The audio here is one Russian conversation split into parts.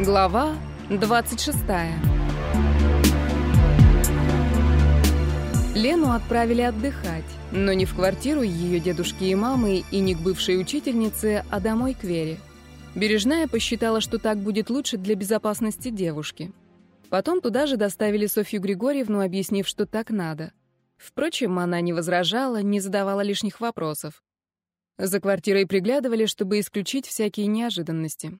Глава 26. Лену отправили отдыхать, но не в квартиру ее дедушки и мамы и не к бывшей учительнице, а домой к Вере. Бережная посчитала, что так будет лучше для безопасности девушки. Потом туда же доставили Софью Григорьевну, объяснив, что так надо. Впрочем, она не возражала, не задавала лишних вопросов. За квартирой приглядывали, чтобы исключить всякие неожиданности.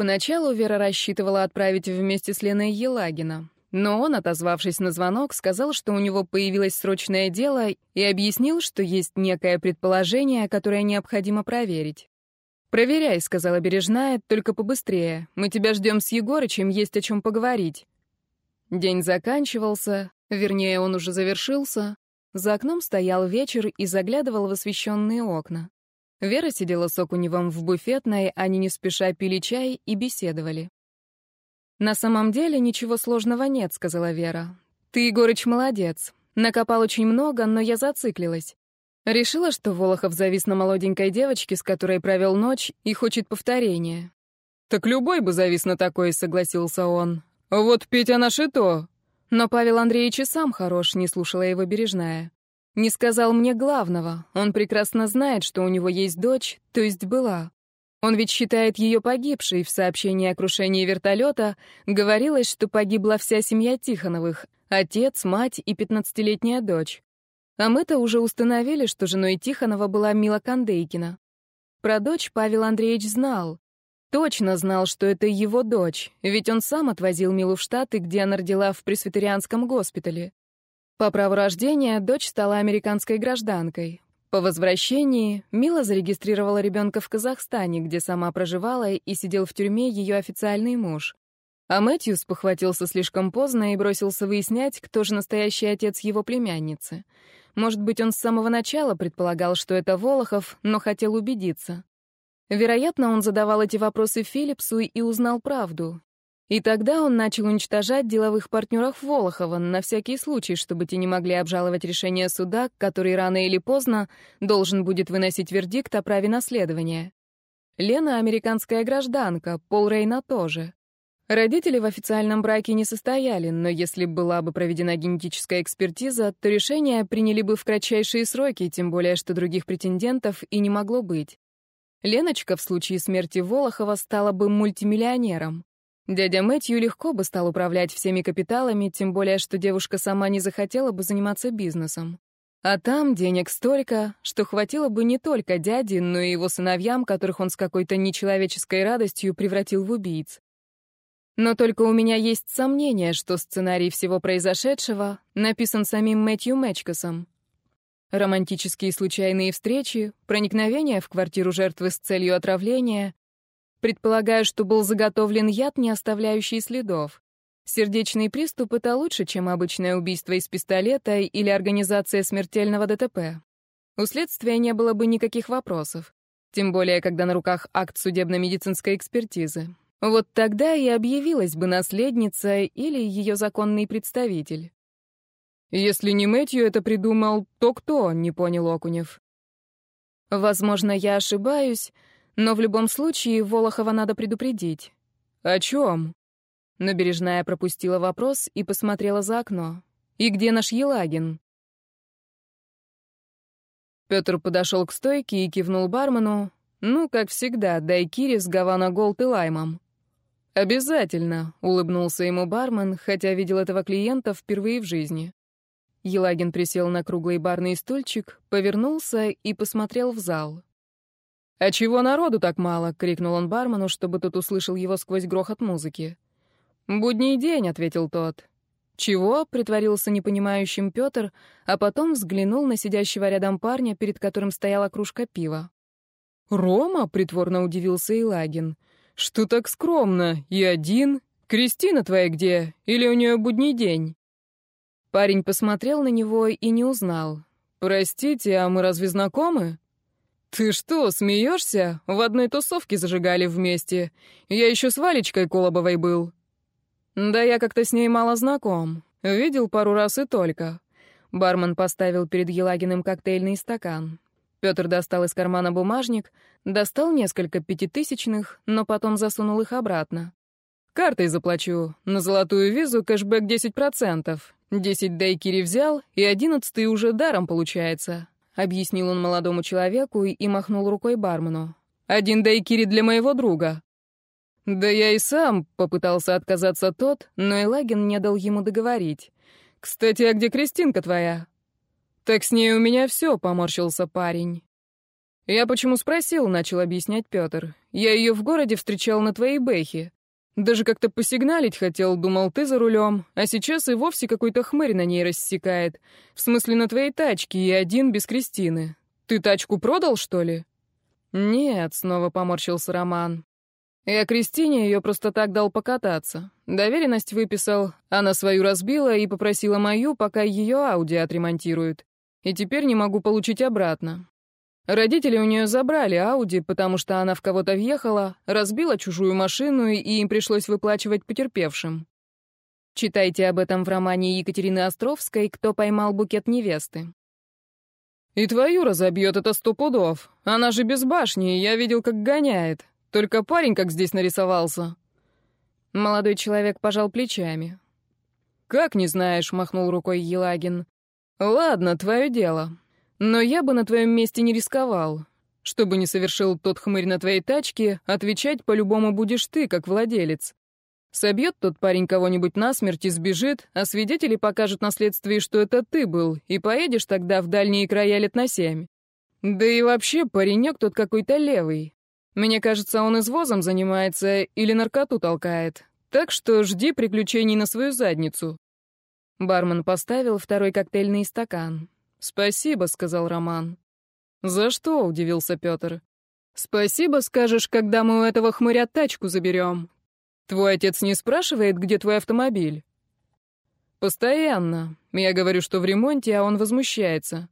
Поначалу Вера рассчитывала отправить вместе с Леной Елагина, но он, отозвавшись на звонок, сказал, что у него появилось срочное дело и объяснил, что есть некое предположение, которое необходимо проверить. «Проверяй», — сказала Бережная, — «только побыстрее. Мы тебя ждем с Егорычем, есть о чем поговорить». День заканчивался, вернее, он уже завершился. За окном стоял вечер и заглядывал в освещенные окна. Вера сидела с Окуневым в буфетной, они не спеша пили чай и беседовали. «На самом деле ничего сложного нет», — сказала Вера. «Ты, Егорыч, молодец. Накопал очень много, но я зациклилась. Решила, что Волохов завис на молоденькой девочке, с которой провел ночь, и хочет повторения». «Так любой бы завис на такой», — согласился он. «Вот Петя наш то». Но Павел Андреевич и сам хорош, не слушала его бережная. Не сказал мне главного. Он прекрасно знает, что у него есть дочь, то есть была. Он ведь считает ее погибшей. В сообщении о крушении вертолета говорилось, что погибла вся семья Тихоновых — отец, мать и пятнадцатилетняя дочь. А мы-то уже установили, что женой Тихонова была Мила Кондейкина. Про дочь Павел Андреевич знал. Точно знал, что это его дочь, ведь он сам отвозил Милу в Штаты, где она родила в пресвитерианском госпитале. По праву рождения дочь стала американской гражданкой. По возвращении Мила зарегистрировала ребенка в Казахстане, где сама проживала и сидел в тюрьме ее официальный муж. А Мэтьюс похватился слишком поздно и бросился выяснять, кто же настоящий отец его племянницы. Может быть, он с самого начала предполагал, что это Волохов, но хотел убедиться. Вероятно, он задавал эти вопросы Филлипсу и узнал правду. И тогда он начал уничтожать деловых партнеров Волохова на всякий случай, чтобы те не могли обжаловать решение суда, который рано или поздно должен будет выносить вердикт о праве наследования. Лена — американская гражданка, Пол Рейна тоже. Родители в официальном браке не состояли, но если была бы проведена генетическая экспертиза, то решение приняли бы в кратчайшие сроки, тем более что других претендентов и не могло быть. Леночка в случае смерти Волохова стала бы мультимиллионером. Дядя Мэтью легко бы стал управлять всеми капиталами, тем более, что девушка сама не захотела бы заниматься бизнесом. А там денег столько, что хватило бы не только дяде, но и его сыновьям, которых он с какой-то нечеловеческой радостью превратил в убийц. Но только у меня есть сомнение, что сценарий всего произошедшего написан самим Мэтью Мэчкосом. Романтические случайные встречи, проникновение в квартиру жертвы с целью отравления, Предполагаю, что был заготовлен яд, не оставляющий следов. Сердечный приступ — это лучше, чем обычное убийство из пистолета или организация смертельного ДТП. У следствия не было бы никаких вопросов. Тем более, когда на руках акт судебно-медицинской экспертизы. Вот тогда и объявилась бы наследница или ее законный представитель. «Если не Мэтью это придумал, то кто?» — не понял Окунев. «Возможно, я ошибаюсь, но в любом случае Волохова надо предупредить. О чем? Набережная пропустила вопрос и посмотрела за окно. И где наш Елагин? Петр подошел к стойке и кивнул бармену. Ну, как всегда, дай Кири с Гавана Голд и лаймом. «Обязательно», — улыбнулся ему бармен, хотя видел этого клиента впервые в жизни. Елагин присел на круглый барный стульчик, повернулся и посмотрел в зал. «А чего народу так мало?» — крикнул он бармену, чтобы тот услышал его сквозь грохот музыки. «Будний день», — ответил тот. «Чего?» — притворился непонимающим Петр, а потом взглянул на сидящего рядом парня, перед которым стояла кружка пива. «Рома?» — притворно удивился Илагин. «Что так скромно? И один? Кристина твоя где? Или у нее будний день?» Парень посмотрел на него и не узнал. «Простите, а мы разве знакомы?» «Ты что, смеешься? В одной тусовке зажигали вместе. Я еще с Валечкой Колобовой был». «Да я как-то с ней мало знаком. Видел пару раз и только». Бармен поставил перед Елагиным коктейльный стакан. Петр достал из кармана бумажник, достал несколько пятитысячных, но потом засунул их обратно. Картой заплачу. На золотую визу кэшбэк 10%. 10 дайкири взял, и одиннадцатый уже даром получается», — объяснил он молодому человеку и махнул рукой бармену. «Один дайкири для моего друга». «Да я и сам», — попытался отказаться тот, но Элагин не дал ему договорить. «Кстати, а где Кристинка твоя?» «Так с ней у меня все», — поморщился парень. «Я почему спросил?» — начал объяснять Петр. «Я ее в городе встречал на твоей бэхе. Даже как-то посигналить хотел, думал, ты за рулем, а сейчас и вовсе какой-то хмырь на ней рассекает. В смысле, на твоей тачке, и один без Кристины. Ты тачку продал, что ли?» «Нет», — снова поморщился Роман. «Я Кристине ее просто так дал покататься. Доверенность выписал, она свою разбила и попросила мою, пока ее Ауди отремонтируют. И теперь не могу получить обратно. Родители у нее забрали Ауди, потому что она в кого-то въехала, разбила чужую машину, и им пришлось выплачивать потерпевшим. Читайте об этом в романе Екатерины Островской «Кто поймал букет невесты». «И твою разобьет это сто пудов. Она же без башни, я видел, как гоняет. Только парень как здесь нарисовался». Молодой человек пожал плечами. «Как не знаешь?» — махнул рукой Елагин. «Ладно, твое дело. Но я бы на твоем месте не рисковал. Что бы ни совершил тот хмырь на твоей тачке, отвечать по-любому будешь ты, как владелец. Собьет тот парень кого-нибудь насмерть и сбежит, а свидетели покажут на следствии, что это ты был, и поедешь тогда в дальние края лет на семь. Да и вообще, паренек тот какой-то левый. Мне кажется, он извозом занимается или наркоту толкает. Так что жди приключений на свою задницу. Бармен поставил второй коктейльный стакан. «Спасибо», — сказал Роман. «За что?» — удивился Петр. «Спасибо скажешь, когда мы у этого хмыря тачку заберем. Твой отец не спрашивает, где твой автомобиль?» «Постоянно. Я говорю, что в ремонте, а он возмущается.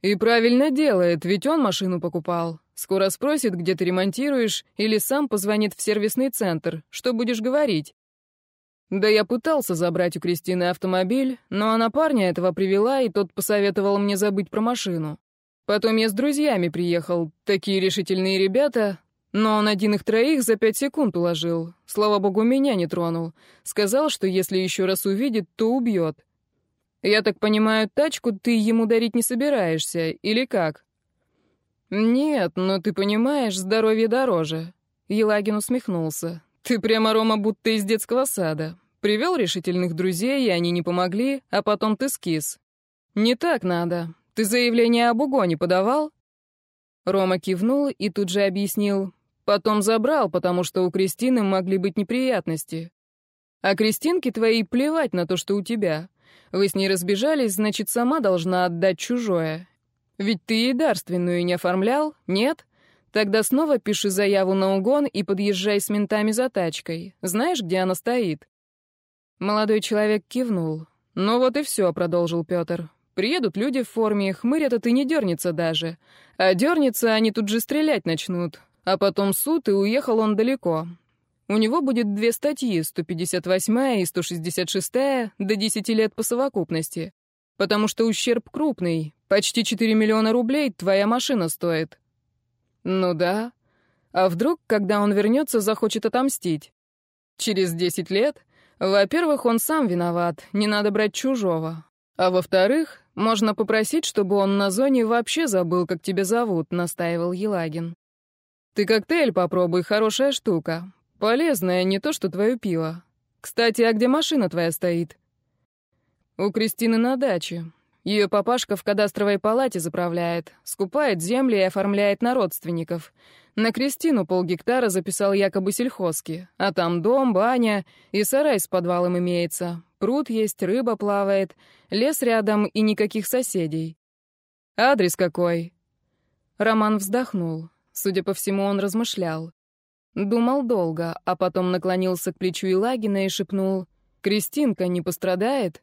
И правильно делает, ведь он машину покупал. Скоро спросит, где ты ремонтируешь, или сам позвонит в сервисный центр. Что будешь говорить? Да я пытался забрать у Кристины автомобиль, но она парня этого привела, и тот посоветовал мне забыть про машину. Потом я с друзьями приехал, такие решительные ребята, но он один их троих за пять секунд уложил. Слава богу, меня не тронул. Сказал, что если еще раз увидит, то убьет. Я так понимаю, тачку ты ему дарить не собираешься, или как? Нет, но ты понимаешь, здоровье дороже. Елагин усмехнулся. Ты прямо, Рома, будто из детского сада. Привел решительных друзей, и они не помогли, а потом ты скис. Не так надо. Ты заявление об угоне подавал? Рома кивнул и тут же объяснил. Потом забрал, потому что у Кристины могли быть неприятности. А Кристинке твоей плевать на то, что у тебя. Вы с ней разбежались, значит, сама должна отдать чужое. Ведь ты ей дарственную не оформлял, нет? Тогда снова пиши заяву на угон и подъезжай с ментами за тачкой. Знаешь, где она стоит?» Молодой человек кивнул. «Ну вот и все», — продолжил Петр. «Приедут люди в форме, хмырь этот и не дернется даже. А дернется, они тут же стрелять начнут. А потом суд, и уехал он далеко. У него будет две статьи, 158 и 166 до 10 лет по совокупности. Потому что ущерб крупный. Почти 4 миллиона рублей твоя машина стоит. Ну да. А вдруг, когда он вернется, захочет отомстить? Через десять лет? Во-первых, он сам виноват, не надо брать чужого. А во-вторых, можно попросить, чтобы он на зоне вообще забыл, как тебя зовут, настаивал Елагин. Ты коктейль попробуй, хорошая штука. Полезная, не то что твое пиво. Кстати, а где машина твоя стоит? У Кристины на даче. Ее папашка в кадастровой палате заправляет, скупает земли и оформляет на родственников. На Кристину полгектара записал якобы сельхозки, а там дом, баня и сарай с подвалом имеется. Пруд есть, рыба плавает, лес рядом и никаких соседей. Адрес какой? Роман вздохнул. Судя по всему, он размышлял. Думал долго, а потом наклонился к плечу Илагина и шепнул «Кристинка не пострадает?»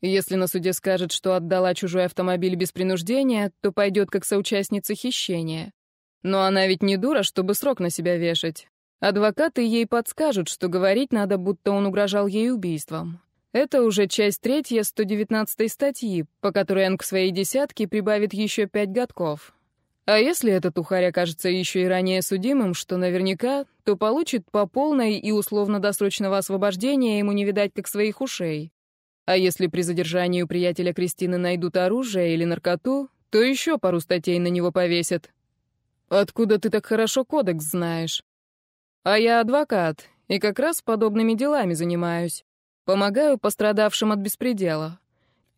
Если на суде скажет, что отдала чужой автомобиль без принуждения, то пойдет как соучастница хищения. Но она ведь не дура, чтобы срок на себя вешать. Адвокаты ей подскажут, что говорить надо, будто он угрожал ей убийством. Это уже часть третья 119 статьи, по которой он к своей десятке прибавит еще пять годков. А если этот ухарь окажется еще и ранее судимым, что наверняка, то получит по полной и условно-досрочного освобождения ему не видать как своих ушей. А если при задержании у приятеля Кристины найдут оружие или наркоту, то еще пару статей на него повесят. Откуда ты так хорошо кодекс знаешь? А я адвокат, и как раз подобными делами занимаюсь. Помогаю пострадавшим от беспредела.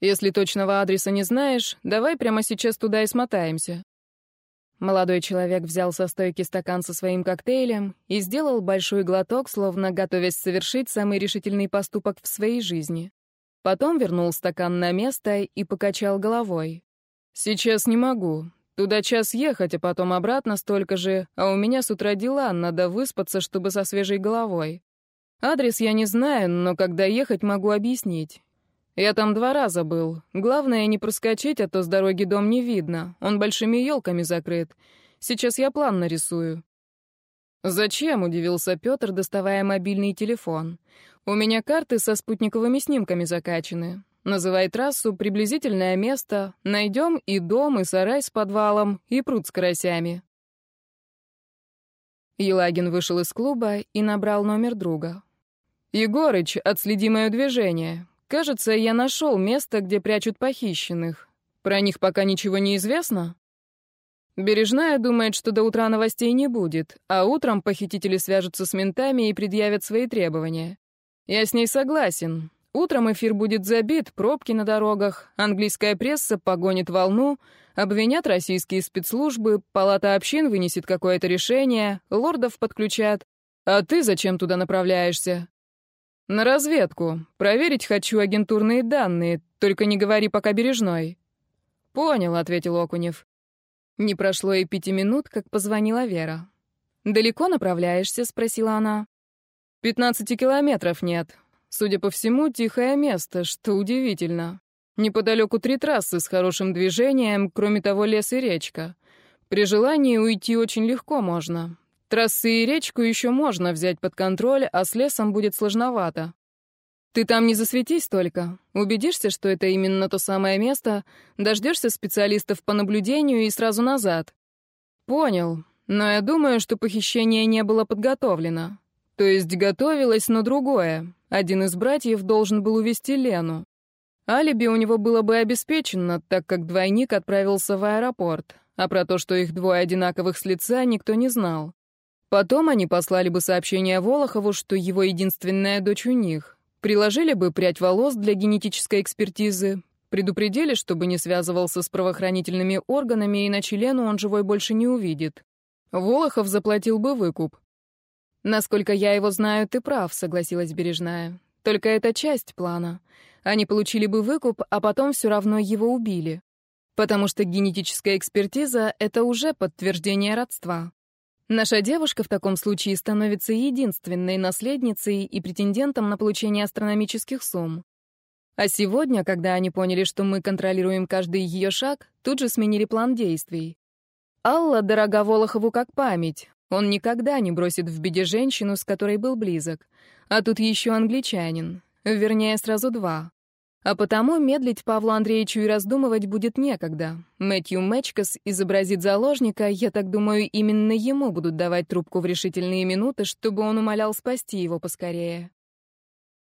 Если точного адреса не знаешь, давай прямо сейчас туда и смотаемся. Молодой человек взял со стойки стакан со своим коктейлем и сделал большой глоток, словно готовясь совершить самый решительный поступок в своей жизни. Потом вернул стакан на место и покачал головой. «Сейчас не могу. Туда час ехать, а потом обратно столько же, а у меня с утра дела, надо выспаться, чтобы со свежей головой. Адрес я не знаю, но когда ехать, могу объяснить. Я там два раза был. Главное не проскочить, а то с дороги дом не видно. Он большими елками закрыт. Сейчас я план нарисую. Зачем? удивился Петр, доставая мобильный телефон. У меня карты со спутниковыми снимками закачаны. Называй трассу, приблизительное место. Найдем и дом, и сарай с подвалом, и пруд с карасями. Елагин вышел из клуба и набрал номер друга. «Егорыч, отследи мое движение. Кажется, я нашел место, где прячут похищенных. Про них пока ничего не известно. Бережная думает, что до утра новостей не будет, а утром похитители свяжутся с ментами и предъявят свои требования. Я с ней согласен. Утром эфир будет забит, пробки на дорогах, английская пресса погонит волну, обвинят российские спецслужбы, палата общин вынесет какое-то решение, лордов подключат. А ты зачем туда направляешься? «На разведку. Проверить хочу агентурные данные, только не говори пока бережной». «Понял», — ответил Окунев. Не прошло и пяти минут, как позвонила Вера. «Далеко направляешься?» — спросила она. «Пятнадцати километров нет. Судя по всему, тихое место, что удивительно. Неподалеку три трассы с хорошим движением, кроме того, лес и речка. При желании уйти очень легко можно. Трассы и речку еще можно взять под контроль, а с лесом будет сложновато. Ты там не засветись только. Убедишься, что это именно то самое место, дождешься специалистов по наблюдению и сразу назад. Понял. Но я думаю, что похищение не было подготовлено. То есть готовилось, но другое. Один из братьев должен был увезти Лену. Алиби у него было бы обеспечено, так как двойник отправился в аэропорт, а про то, что их двое одинаковых с лица, никто не знал. Потом они послали бы сообщение Волохову, что его единственная дочь у них. Приложили бы прядь волос для генетической экспертизы, предупредили, чтобы не связывался с правоохранительными органами, иначе Лену он живой больше не увидит. Волохов заплатил бы выкуп. «Насколько я его знаю, ты прав», — согласилась Бережная. «Только это часть плана. Они получили бы выкуп, а потом все равно его убили. Потому что генетическая экспертиза — это уже подтверждение родства. Наша девушка в таком случае становится единственной наследницей и претендентом на получение астрономических сумм. А сегодня, когда они поняли, что мы контролируем каждый ее шаг, тут же сменили план действий. Алла дорога Волохову как память. Он никогда не бросит в беде женщину, с которой был близок. А тут еще англичанин. Вернее, сразу два. А потому медлить Павлу Андреевичу и раздумывать будет некогда. Мэтью Мэчкас изобразит заложника, я так думаю, именно ему будут давать трубку в решительные минуты, чтобы он умолял спасти его поскорее.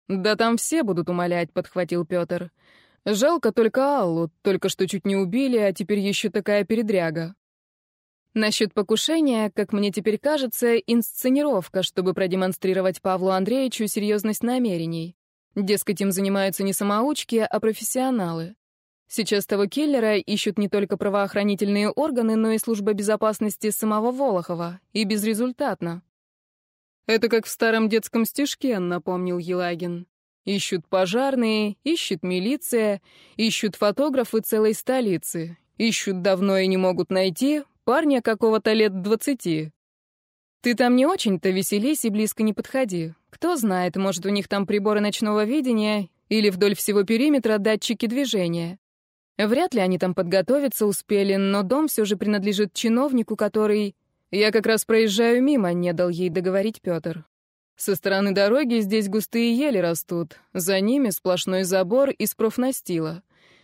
«Да там все будут умолять», — подхватил Петр. «Жалко только Аллу, только что чуть не убили, а теперь еще такая передряга». Насчет покушения, как мне теперь кажется, инсценировка, чтобы продемонстрировать Павлу Андреевичу серьезность намерений. Дескать, им занимаются не самоучки, а профессионалы. Сейчас того киллера ищут не только правоохранительные органы, но и служба безопасности самого Волохова, и безрезультатно. «Это как в старом детском стишке», — напомнил Елагин. «Ищут пожарные, ищет милиция, ищут фотографы целой столицы, ищут давно и не могут найти парня какого-то лет двадцати. Ты там не очень-то веселись и близко не подходи. Кто знает, может, у них там приборы ночного видения или вдоль всего периметра датчики движения. Вряд ли они там подготовиться успели, но дом все же принадлежит чиновнику, который... Я как раз проезжаю мимо, не дал ей договорить Петр. Со стороны дороги здесь густые ели растут, за ними сплошной забор из профнастила.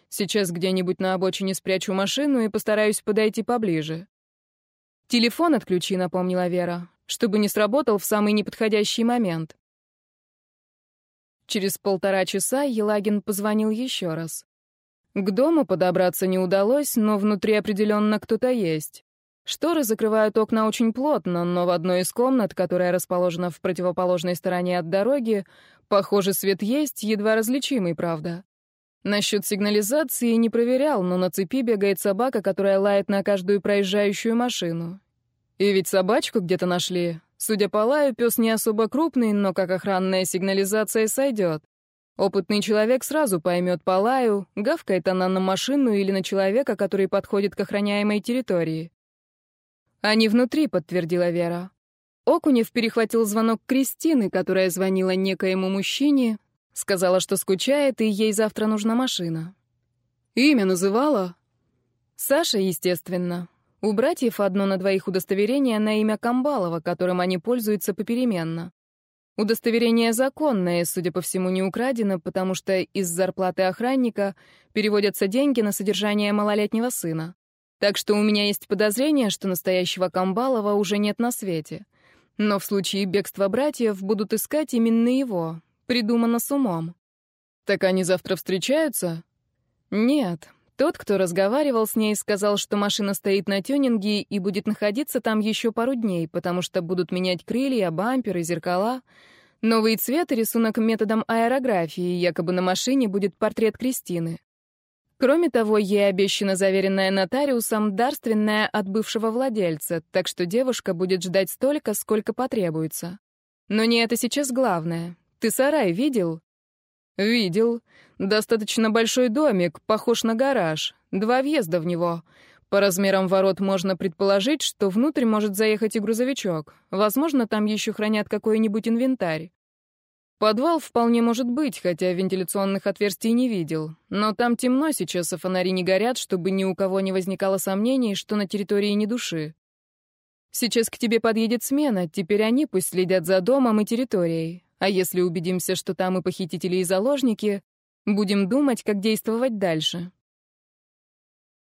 Сейчас где-нибудь на обочине спрячу машину и постараюсь подойти поближе. «Телефон отключи», — напомнила Вера, чтобы не сработал в самый неподходящий момент. Через полтора часа Елагин позвонил еще раз. К дому подобраться не удалось, но внутри определенно кто-то есть. Шторы закрывают окна очень плотно, но в одной из комнат, которая расположена в противоположной стороне от дороги, похоже, свет есть, едва различимый, правда. Насчет сигнализации не проверял, но на цепи бегает собака, которая лает на каждую проезжающую машину. И ведь собачку где-то нашли. Судя по лаю, пес не особо крупный, но как охранная сигнализация сойдет. Опытный человек сразу поймет по лаю, гавкает она на машину или на человека, который подходит к охраняемой территории. «Они внутри», — подтвердила Вера. Окунев перехватил звонок Кристины, которая звонила некоему мужчине, сказала, что скучает, и ей завтра нужна машина. «Имя называла?» «Саша, естественно. У братьев одно на двоих удостоверение на имя Камбалова, которым они пользуются попеременно. Удостоверение законное, судя по всему, не украдено, потому что из зарплаты охранника переводятся деньги на содержание малолетнего сына. Так что у меня есть подозрение, что настоящего Камбалова уже нет на свете. Но в случае бегства братьев будут искать именно его. Придумано с умом. Так они завтра встречаются? Нет. Тот, кто разговаривал с ней, сказал, что машина стоит на тюнинге и будет находиться там еще пару дней, потому что будут менять крылья, бамперы, зеркала. Новый цвет и рисунок методом аэрографии, якобы на машине будет портрет Кристины. Кроме того, ей обещана заверенная нотариусом дарственная от бывшего владельца, так что девушка будет ждать столько, сколько потребуется. Но не это сейчас главное. Ты сарай видел? Видел. Достаточно большой домик, похож на гараж. Два въезда в него. По размерам ворот можно предположить, что внутрь может заехать и грузовичок. Возможно, там еще хранят какой-нибудь инвентарь. Подвал вполне может быть, хотя вентиляционных отверстий не видел. Но там темно сейчас, а фонари не горят, чтобы ни у кого не возникало сомнений, что на территории не души. Сейчас к тебе подъедет смена, теперь они пусть следят за домом и территорией. А если убедимся, что там и похитители, и заложники, будем думать, как действовать дальше.